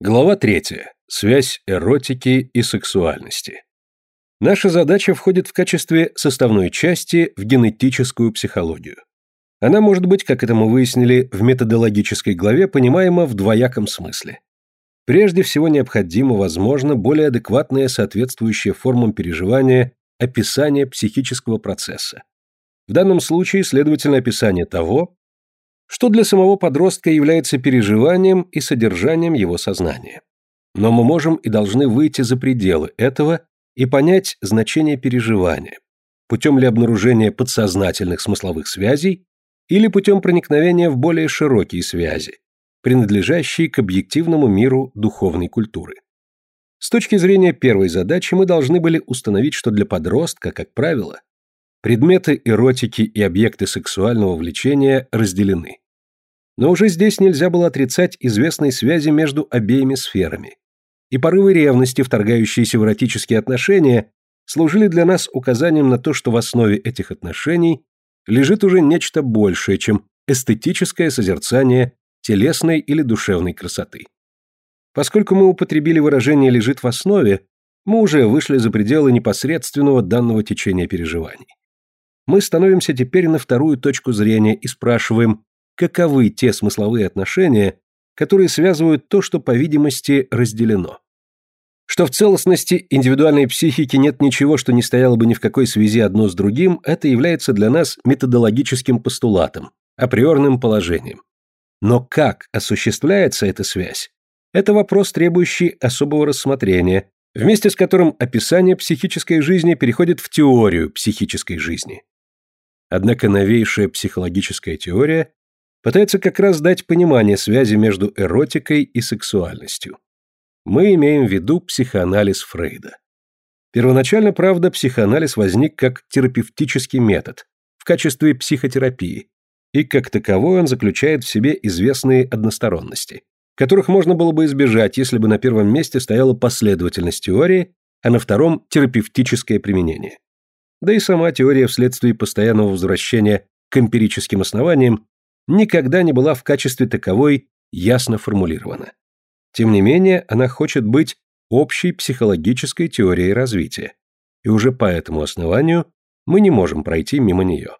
Глава 3. Связь эротики и сексуальности. Наша задача входит в качестве составной части в генетическую психологию. Она может быть, как это мы выяснили в методологической главе, понимаема в двояком смысле. Прежде всего необходимо, возможно, более адекватное соответствующее формам переживания описание психического процесса. В данном случае, следовательно, описание того, что для самого подростка является переживанием и содержанием его сознания. Но мы можем и должны выйти за пределы этого и понять значение переживания, путем ли обнаружения подсознательных смысловых связей или путем проникновения в более широкие связи, принадлежащие к объективному миру духовной культуры. С точки зрения первой задачи мы должны были установить, что для подростка, как правило, Предметы эротики и объекты сексуального влечения разделены. Но уже здесь нельзя было отрицать известной связи между обеими сферами. И порывы ревности, вторгающиеся в эротические отношения, служили для нас указанием на то, что в основе этих отношений лежит уже нечто большее, чем эстетическое созерцание телесной или душевной красоты. Поскольку мы употребили выражение «лежит в основе», мы уже вышли за пределы непосредственного данного течения переживаний мы становимся теперь на вторую точку зрения и спрашиваем, каковы те смысловые отношения, которые связывают то, что, по видимости, разделено. Что в целостности индивидуальной психики нет ничего, что не стояло бы ни в какой связи одно с другим, это является для нас методологическим постулатом, априорным положением. Но как осуществляется эта связь? Это вопрос, требующий особого рассмотрения, вместе с которым описание психической жизни переходит в теорию психической жизни. Однако новейшая психологическая теория пытается как раз дать понимание связи между эротикой и сексуальностью. Мы имеем в виду психоанализ Фрейда. Первоначально, правда, психоанализ возник как терапевтический метод, в качестве психотерапии, и как таковой он заключает в себе известные односторонности, которых можно было бы избежать, если бы на первом месте стояла последовательность теории, а на втором – терапевтическое применение. Да и сама теория вследствие постоянного возвращения к эмпирическим основаниям никогда не была в качестве таковой ясно формулирована. Тем не менее, она хочет быть общей психологической теорией развития, и уже по этому основанию мы не можем пройти мимо нее.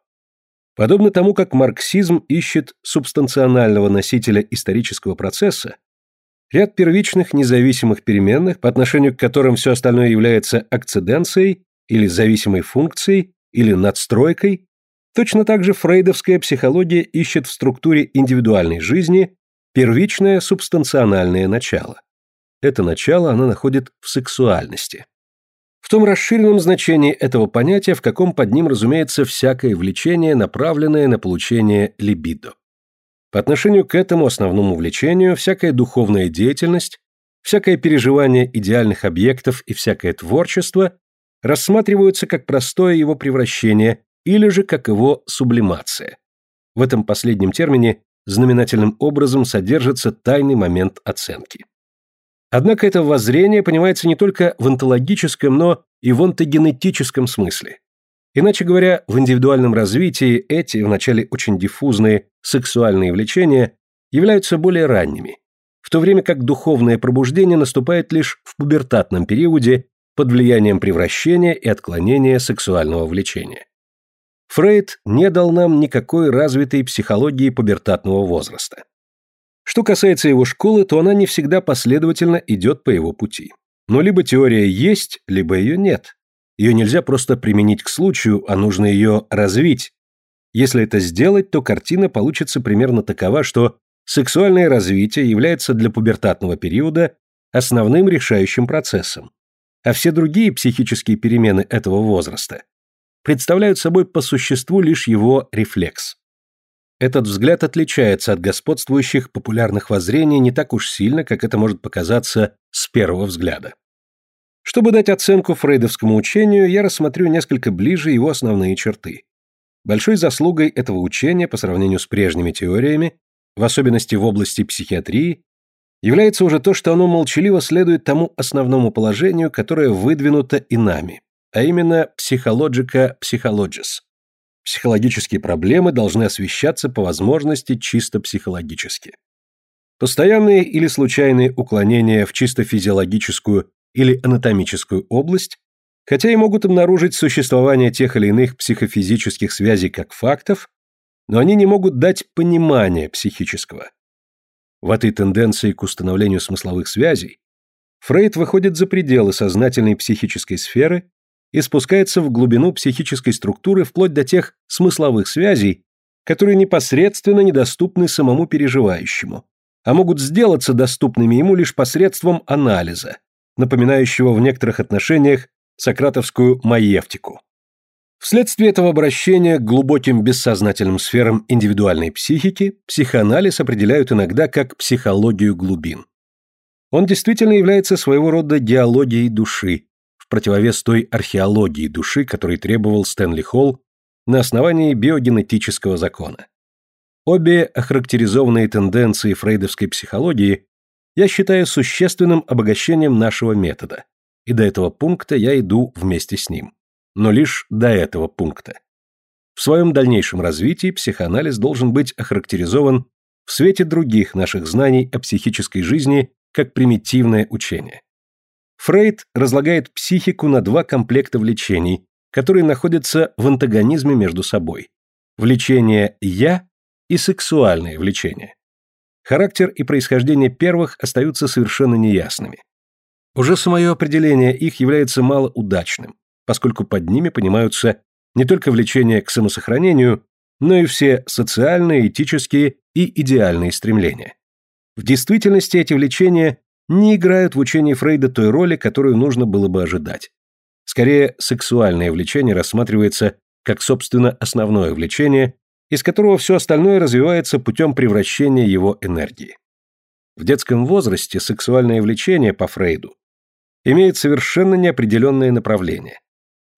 Подобно тому, как марксизм ищет субстанционального носителя исторического процесса, ряд первичных независимых переменных, по отношению к которым все остальное является акциденцией, или зависимой функцией, или надстройкой, точно так же фрейдовская психология ищет в структуре индивидуальной жизни первичное субстанциональное начало. Это начало она находит в сексуальности. В том расширенном значении этого понятия, в каком под ним разумеется всякое влечение, направленное на получение либидо. По отношению к этому основному влечению, всякая духовная деятельность, всякое переживание идеальных объектов и всякое творчество рассматриваются как простое его превращение или же как его сублимация. В этом последнем термине знаменательным образом содержится тайный момент оценки. Однако это воззрение понимается не только в онтологическом, но и в онтогенетическом смысле. Иначе говоря, в индивидуальном развитии эти, вначале очень диффузные, сексуальные влечения являются более ранними, в то время как духовное пробуждение наступает лишь в пубертатном периоде под влиянием превращения и отклонения сексуального влечения. Фрейд не дал нам никакой развитой психологии пубертатного возраста. Что касается его школы, то она не всегда последовательно идет по его пути. Но либо теория есть, либо ее нет. Ее нельзя просто применить к случаю, а нужно ее развить. Если это сделать, то картина получится примерно такова, что сексуальное развитие является для пубертатного периода основным решающим процессом, а все другие психические перемены этого возраста представляют собой по существу лишь его рефлекс. Этот взгляд отличается от господствующих популярных воззрений не так уж сильно, как это может показаться с первого взгляда. Чтобы дать оценку фрейдовскому учению, я рассмотрю несколько ближе его основные черты. Большой заслугой этого учения по сравнению с прежними теориями, в особенности в области психиатрии, является уже то, что оно молчаливо следует тому основному положению, которое выдвинуто и нами, а именно психологика психологис. Психологические проблемы должны освещаться по возможности чисто психологически. Постоянные или случайные уклонения в чисто физиологическую или анатомическую область, хотя и могут обнаружить существование тех или иных психофизических связей как фактов, но они не могут дать понимания психического. В этой тенденции к установлению смысловых связей Фрейд выходит за пределы сознательной психической сферы и спускается в глубину психической структуры вплоть до тех смысловых связей, которые непосредственно недоступны самому переживающему, а могут сделаться доступными ему лишь посредством анализа, напоминающего в некоторых отношениях сократовскую маевтику. Вследствие этого обращения к глубоким бессознательным сферам индивидуальной психики психоанализ определяют иногда как психологию глубин. Он действительно является своего рода диалогией души, в противовес той археологии души, которой требовал Стэнли Холл на основании биогенетического закона. Обе охарактеризованные тенденции фрейдовской психологии я считаю существенным обогащением нашего метода, и до этого пункта я иду вместе с ним. Но лишь до этого пункта. В своем дальнейшем развитии психоанализ должен быть охарактеризован в свете других наших знаний о психической жизни как примитивное учение. Фрейд разлагает психику на два комплекта влечений, которые находятся в антагонизме между собой. Влечение «я» и сексуальное влечение. Характер и происхождение первых остаются совершенно неясными. Уже самое определение их является малоудачным, поскольку под ними понимаются не только влечение к самосохранению, но и все социальные, этические и идеальные стремления. В действительности эти влечения не играют в учении Фрейда той роли, которую нужно было бы ожидать. Скорее, сексуальное влечение рассматривается как, собственно, основное влечение, из которого все остальное развивается путем превращения его энергии. В детском возрасте сексуальное влечение по Фрейду имеет совершенно неопределенное направление.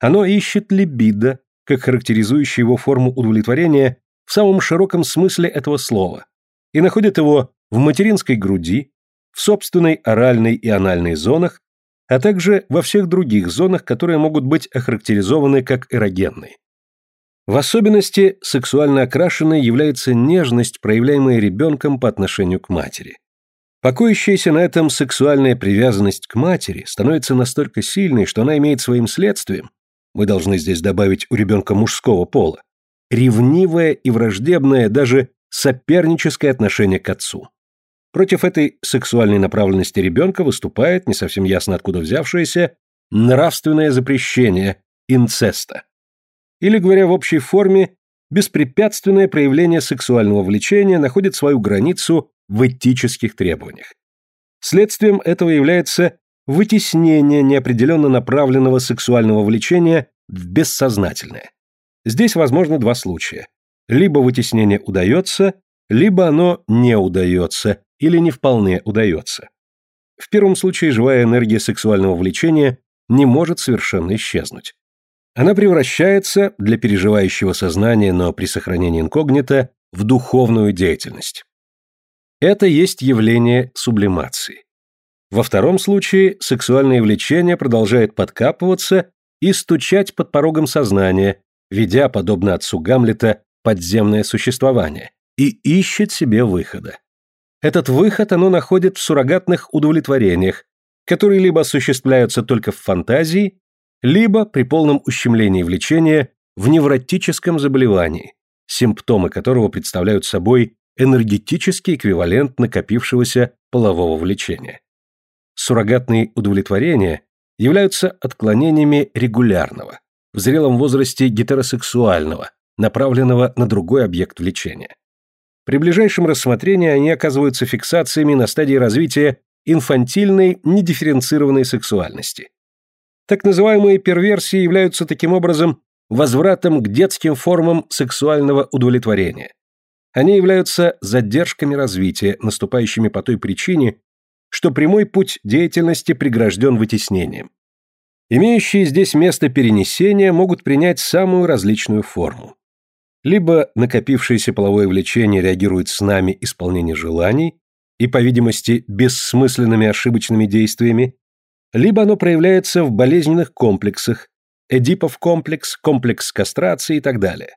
Оно ищет либидо, как характеризующее его форму удовлетворения в самом широком смысле этого слова, и находит его в материнской груди, в собственной оральной и анальной зонах, а также во всех других зонах, которые могут быть охарактеризованы как эрогенные. В особенности сексуально окрашенной является нежность, проявляемая ребенком по отношению к матери. Покоящаяся на этом сексуальная привязанность к матери становится настолько сильной, что она имеет своим следствием, мы должны здесь добавить у ребенка мужского пола, ревнивое и враждебное, даже соперническое отношение к отцу. Против этой сексуальной направленности ребенка выступает, не совсем ясно откуда взявшееся, нравственное запрещение инцеста. Или, говоря в общей форме, беспрепятственное проявление сексуального влечения находит свою границу в этических требованиях. Следствием этого является вытеснение неопределенно направленного сексуального влечения в бессознательное. Здесь возможно два случая. Либо вытеснение удается, либо оно не удается, или не вполне удается. В первом случае живая энергия сексуального влечения не может совершенно исчезнуть. Она превращается, для переживающего сознания, но при сохранении инкогнито, в духовную деятельность. Это есть явление сублимации. Во втором случае сексуальное влечение продолжает подкапываться и стучать под порогом сознания, ведя, подобно отцу Гамлета, подземное существование, и ищет себе выхода. Этот выход оно находит в суррогатных удовлетворениях, которые либо осуществляются только в фантазии, либо при полном ущемлении влечения в невротическом заболевании, симптомы которого представляют собой энергетический эквивалент накопившегося полового влечения. Суррогатные удовлетворения являются отклонениями регулярного, в зрелом возрасте гетеросексуального, направленного на другой объект влечения. При ближайшем рассмотрении они оказываются фиксациями на стадии развития инфантильной, недифференцированной сексуальности. Так называемые перверсии являются таким образом возвратом к детским формам сексуального удовлетворения. Они являются задержками развития, наступающими по той причине, что прямой путь деятельности прегражден вытеснением. Имеющие здесь место перенесения могут принять самую различную форму. Либо накопившееся половое влечение реагирует с нами исполнение желаний и, по видимости, бессмысленными ошибочными действиями, либо оно проявляется в болезненных комплексах, Эдипов комплекс, комплекс кастрации и так далее.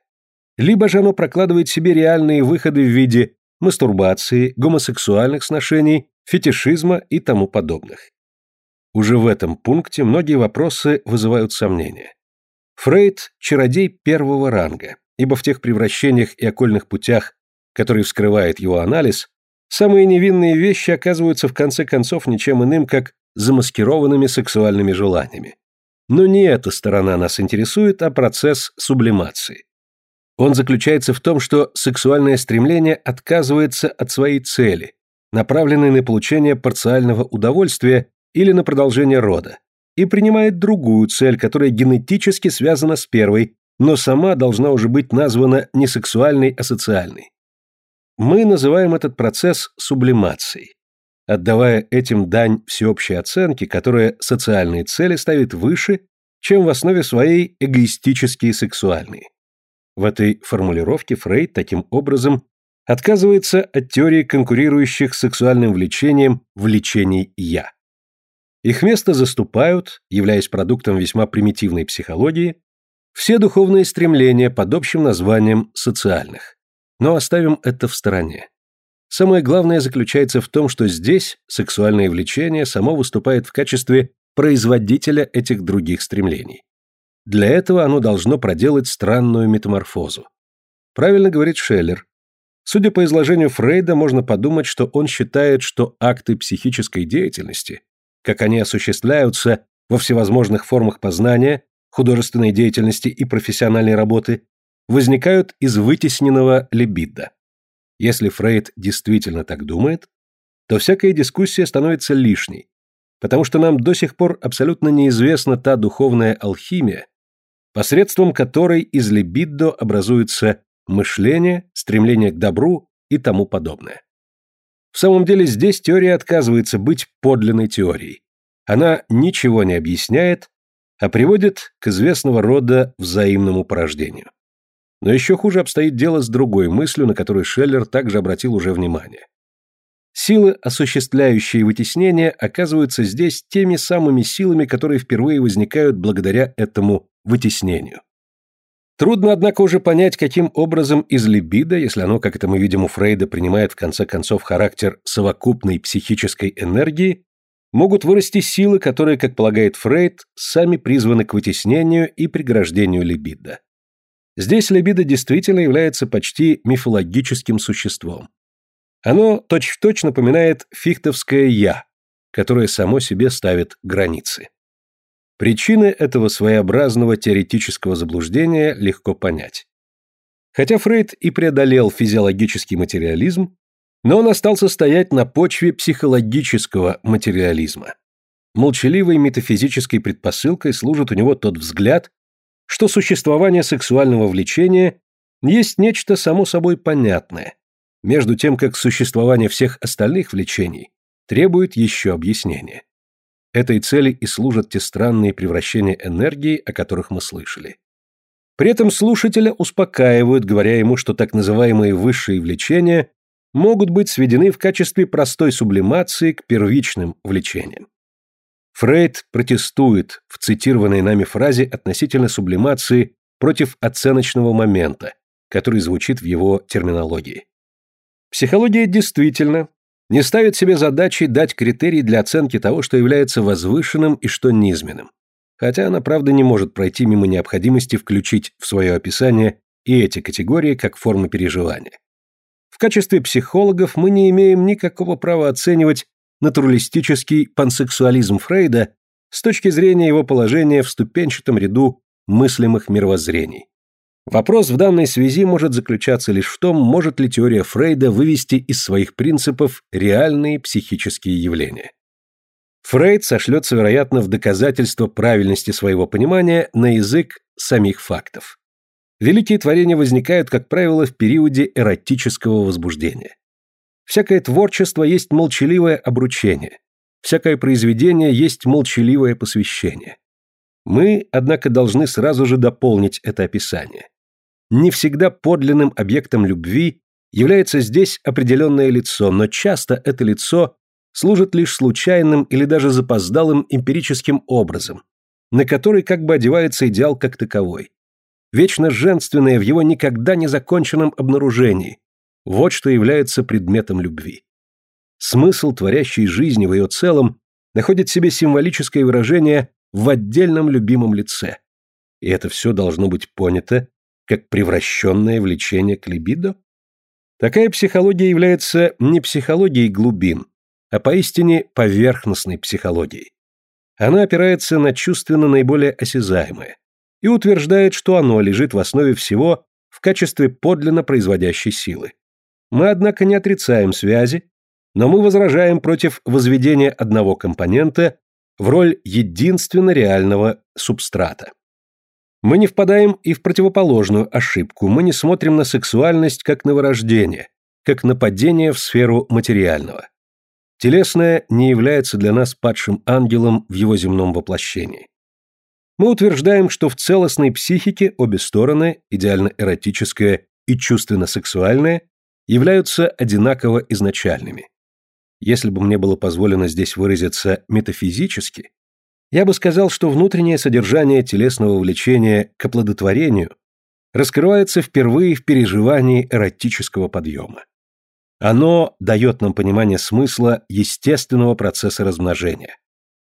Либо же оно прокладывает себе реальные выходы в виде мастурбации, гомосексуальных сношений, фетишизма и тому подобных. Уже в этом пункте многие вопросы вызывают сомнения. Фрейд – чародей первого ранга, ибо в тех превращениях и окольных путях, которые вскрывает его анализ, самые невинные вещи оказываются в конце концов ничем иным, как замаскированными сексуальными желаниями. Но не эта сторона нас интересует, а процесс сублимации. Он заключается в том, что сексуальное стремление отказывается от своей цели, направленной на получение парциального удовольствия или на продолжение рода, и принимает другую цель, которая генетически связана с первой, но сама должна уже быть названа не сексуальной, а социальной. Мы называем этот процесс сублимацией, отдавая этим дань всеобщей оценки, которая социальные цели ставит выше, чем в основе своей эгоистические сексуальные. В этой формулировке Фрейд таким образом отказывается от теории конкурирующих с сексуальным влечением влечений «я». Их место заступают, являясь продуктом весьма примитивной психологии, все духовные стремления под общим названием социальных. Но оставим это в стороне. Самое главное заключается в том, что здесь сексуальное влечение само выступает в качестве производителя этих других стремлений. Для этого оно должно проделать странную метаморфозу. Правильно говорит Шеллер. Судя по изложению Фрейда, можно подумать, что он считает, что акты психической деятельности как они осуществляются во всевозможных формах познания, художественной деятельности и профессиональной работы, возникают из вытесненного либидо. Если Фрейд действительно так думает, то всякая дискуссия становится лишней, потому что нам до сих пор абсолютно неизвестна та духовная алхимия, посредством которой из либидо образуется мышление, стремление к добру и тому подобное. В самом деле здесь теория отказывается быть подлинной теорией. Она ничего не объясняет, а приводит к известного рода взаимному порождению. Но еще хуже обстоит дело с другой мыслью, на которую Шеллер также обратил уже внимание. Силы, осуществляющие вытеснение, оказываются здесь теми самыми силами, которые впервые возникают благодаря этому вытеснению. Трудно, однако, уже понять, каким образом из либидо, если оно, как это мы видим у Фрейда, принимает в конце концов характер совокупной психической энергии, могут вырасти силы, которые, как полагает Фрейд, сами призваны к вытеснению и преграждению либидо. Здесь либидо действительно является почти мифологическим существом. Оно точь-в-точь -точь напоминает фихтовское «я», которое само себе ставит границы. Причины этого своеобразного теоретического заблуждения легко понять. Хотя Фрейд и преодолел физиологический материализм, но он остался стоять на почве психологического материализма. Молчаливой метафизической предпосылкой служит у него тот взгляд, что существование сексуального влечения есть нечто само собой понятное, между тем как существование всех остальных влечений требует еще объяснения. Этой цели и служат те странные превращения энергии, о которых мы слышали. При этом слушателя успокаивают, говоря ему, что так называемые высшие влечения могут быть сведены в качестве простой сублимации к первичным влечениям. Фрейд протестует в цитированной нами фразе относительно сублимации против оценочного момента, который звучит в его терминологии. Психология действительно не ставит себе задачей дать критерий для оценки того, что является возвышенным и что низменным. Хотя она, правда, не может пройти мимо необходимости включить в свое описание и эти категории как формы переживания. В качестве психологов мы не имеем никакого права оценивать натуралистический пансексуализм Фрейда с точки зрения его положения в ступенчатом ряду мыслимых мировоззрений. Вопрос в данной связи может заключаться лишь в том, может ли теория Фрейда вывести из своих принципов реальные психические явления. Фрейд сошлется, вероятно, в доказательство правильности своего понимания на язык самих фактов. Великие творения возникают, как правило, в периоде эротического возбуждения. Всякое творчество есть молчаливое обручение, всякое произведение есть молчаливое посвящение. Мы, однако, должны сразу же дополнить это описание не всегда подлинным объектом любви является здесь определенное лицо, но часто это лицо служит лишь случайным или даже запоздалым эмпирическим образом, на который как бы одевается идеал как таковой. Вечно женственное в его никогда не законченном обнаружении, Вот что является предметом любви. Смысл творящей жизни в ее целом находит себе символическое выражение в отдельном любимом лице. И это все должно быть понято как превращенное влечение к либидо? Такая психология является не психологией глубин, а поистине поверхностной психологией. Она опирается на чувственно наиболее осязаемое и утверждает, что оно лежит в основе всего в качестве подлинно производящей силы. Мы, однако, не отрицаем связи, но мы возражаем против возведения одного компонента в роль единственно реального субстрата. Мы не впадаем и в противоположную ошибку, мы не смотрим на сексуальность как на вырождение, как нападение в сферу материального. Телесное не является для нас падшим ангелом в его земном воплощении. Мы утверждаем, что в целостной психике обе стороны, идеально эротическая и чувственно-сексуальная, являются одинаково изначальными. Если бы мне было позволено здесь выразиться метафизически, я бы сказал, что внутреннее содержание телесного влечения к оплодотворению раскрывается впервые в переживании эротического подъема. Оно дает нам понимание смысла естественного процесса размножения.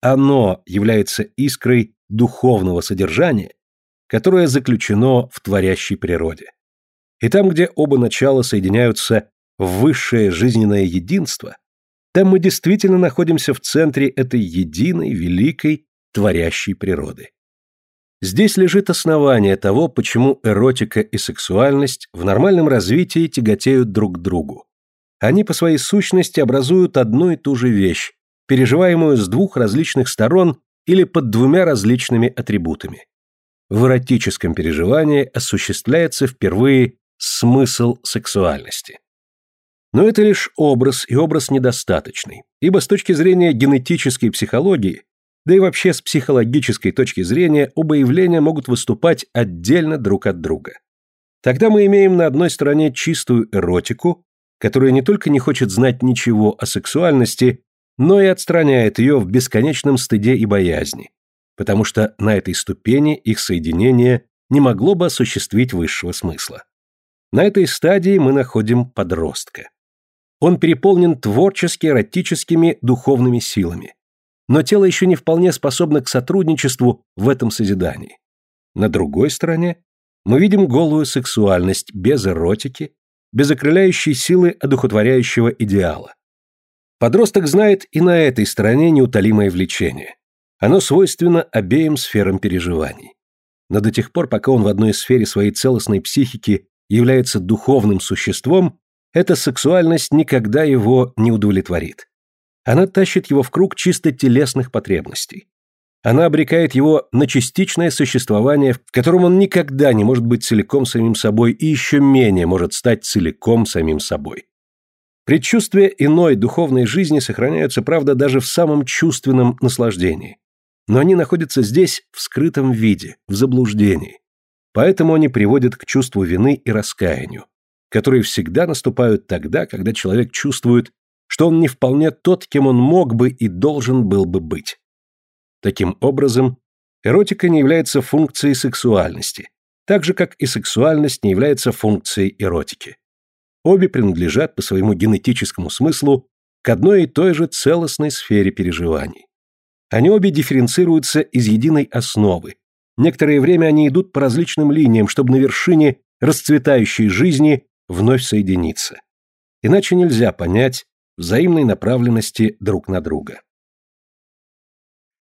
Оно является искрой духовного содержания, которое заключено в творящей природе. И там, где оба начала соединяются в высшее жизненное единство, там мы действительно находимся в центре этой единой, великой, творящей природы. Здесь лежит основание того, почему эротика и сексуальность в нормальном развитии тяготеют друг к другу. Они по своей сущности образуют одну и ту же вещь, переживаемую с двух различных сторон или под двумя различными атрибутами. В эротическом переживании осуществляется впервые смысл сексуальности. Но это лишь образ, и образ недостаточный, ибо с точки зрения генетической психологии да и вообще с психологической точки зрения оба явления могут выступать отдельно друг от друга. Тогда мы имеем на одной стороне чистую эротику, которая не только не хочет знать ничего о сексуальности, но и отстраняет ее в бесконечном стыде и боязни, потому что на этой ступени их соединение не могло бы осуществить высшего смысла. На этой стадии мы находим подростка. Он переполнен творчески эротическими духовными силами но тело еще не вполне способно к сотрудничеству в этом созидании. На другой стороне мы видим голую сексуальность без эротики, без окрыляющей силы одухотворяющего идеала. Подросток знает и на этой стороне неутолимое влечение. Оно свойственно обеим сферам переживаний. Но до тех пор, пока он в одной сфере своей целостной психики является духовным существом, эта сексуальность никогда его не удовлетворит. Она тащит его в круг чисто телесных потребностей. Она обрекает его на частичное существование, в котором он никогда не может быть целиком самим собой и еще менее может стать целиком самим собой. Предчувствия иной духовной жизни сохраняются, правда, даже в самом чувственном наслаждении. Но они находятся здесь в скрытом виде, в заблуждении. Поэтому они приводят к чувству вины и раскаянию, которые всегда наступают тогда, когда человек чувствует, что он не вполне тот, кем он мог бы и должен был бы быть. Таким образом, эротика не является функцией сексуальности, так же, как и сексуальность не является функцией эротики. Обе принадлежат по своему генетическому смыслу к одной и той же целостной сфере переживаний. Они обе дифференцируются из единой основы. Некоторое время они идут по различным линиям, чтобы на вершине расцветающей жизни вновь соединиться. Иначе нельзя понять, взаимной направленности друг на друга.